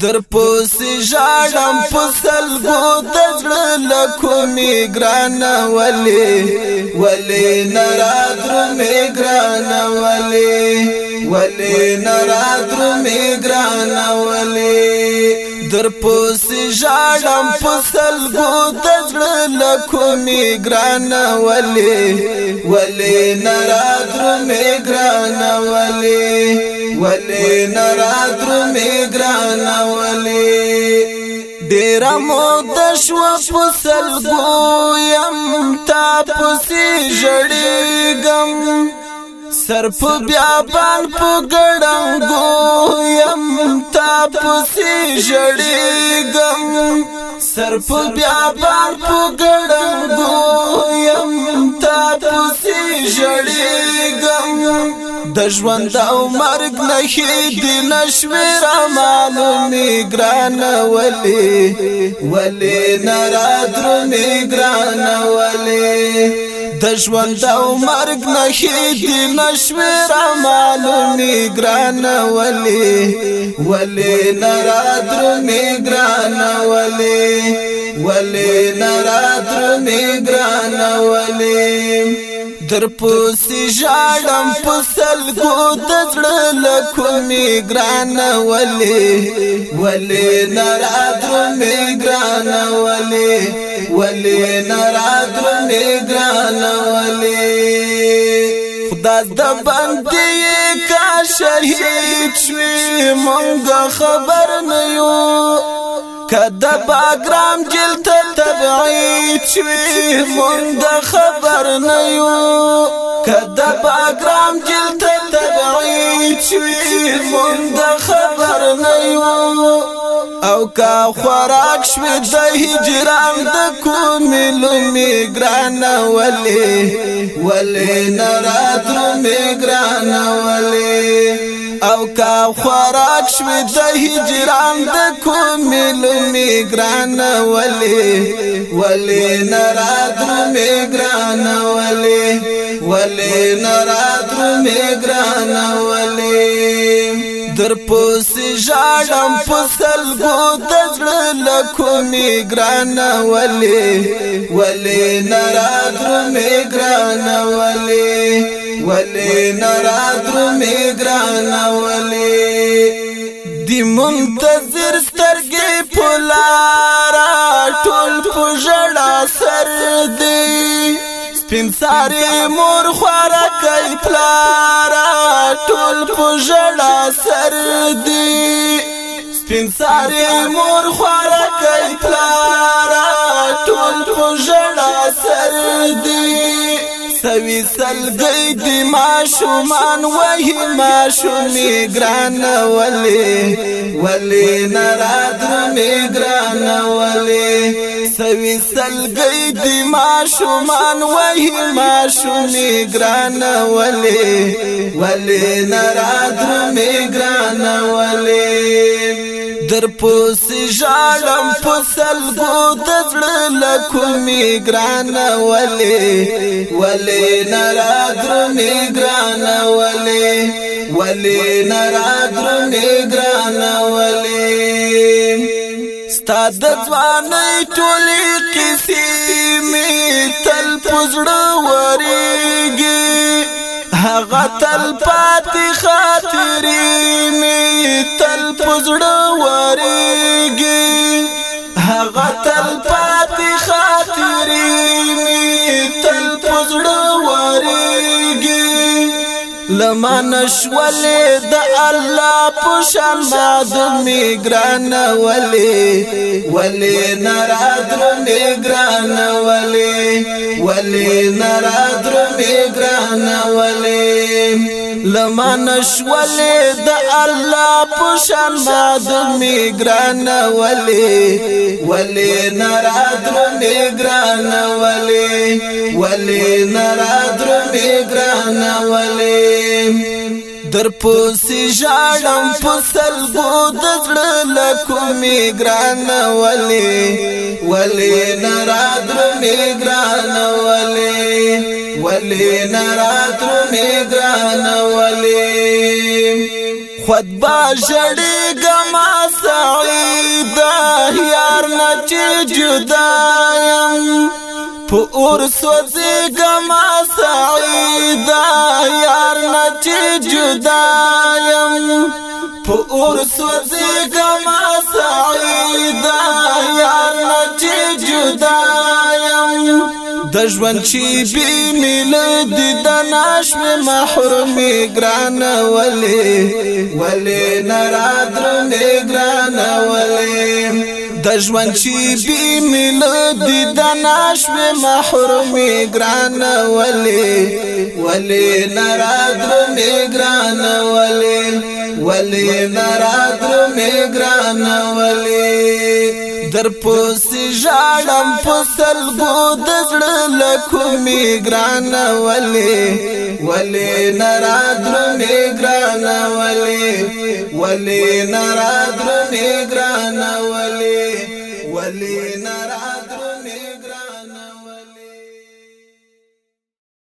در پوسی جاڑم پسل گو دجڑ لکو می گران ولی ولی نرادر می گران ولی ولی نرادر می گران ولی تیر پوسی جاڑم پسل گو تجڑ لکو می گران ولی ولی نرادر می گران ولی ولی نرادر می گران ولی ډیر مود شو پسل ګو يم تا پسې جړېګم سر په بیابان په ګړنګو يم تا پسې جړېګم سر په بیابان په ګړنګو يم تا پسې جړېګم د ژوند او مرګ نه هې دي نشوي را معلومي ګران ولي ولي نارا درو می ګران ولي د ژوند او مرګ نشي دي نشویر معلومي ګران ولي ولي نراتر می ګران ولي ولي نراتر می ګران ولي در پوسی جاڑم پسل گو دزڑ لکو می گران ولی ولی نرادر می گران ولی ولی نراد ولی گران ولی خدا د بندي کا شهید شوی مونږ خبر نه یو کدا باګرام جلت تبعید شوی مونږ خبر نه یو کدا باګرام جلت تبعید شوی مونږ او کا خوراک شوی د هجران د کوم لومی ګران ولی ولی نراتر می ګران ولی او کا خوراک شوی د هجران د کوم لومی ګران ولی ولی نراتر می ګران ولی ولی نراتر می ګران ولی در پسې ژاړم فصل کو دزړه لکو می ګران ولې ولې نراتر می ګران ولې ولې نراتر می ګران ولې دی منتظر سترګې پولارا ټول پژړا سر دی پینساری مور خورا کئی پلارا ټول پژړا سر دی پینساری مور خورا کئی پلارا ټول پژړا سر دی سوي سلګي دی ماشومان وهي ماشومي ګران ولي ولي نرادر می ګران ولي سوي سلګي دي ما شومان وای ما شوني ګران ولي ولي نرادر می ګران ولي در پوس ژړم پسل ګو د زړه لکمي ګران ولي ولي نرادر می ګران ولي ولي نرادر می ګران ولي ستا د ځوانۍ ټولې کیسې می تل پزړه وريږي هغه تل پاتې خاطرې می تل پزړه وريږي هغه زمان شولې د الله په شان بعد میګران ولې ولې نرادر میګران ولې ولې نرادر میګران ولې لمن شولې د الله په شان بعد میګران ولې ولې نرادر میګران ولې ولې نرادر میګران ولې در پوسی جاړم پسل بو د زړه لکمې ګران ولې ولې نراتر مې ګران ولې ولې نراتر مې ګران ولې خود با جړې ګما سعید یار نچ جدا يم په اور سوځي ګما سعیدا یار نتی جدا یم په اور سوځي ګما سعیدا یار نتی جدا یم د ژوند چې بي ملد د ناش مې محروم ګران ولې ولې نارادر نه ګران ولې د ژوند چې بي ملد دیدن شوی محرومی گران ولی ولی نرادر می گران ولی ولی نرادر می گران ولی در پوسی جانم پسل گود زړه لکو می گران ولی ولی نرادر می گران ولی ولی نرادر می گران ولی ولی نرادر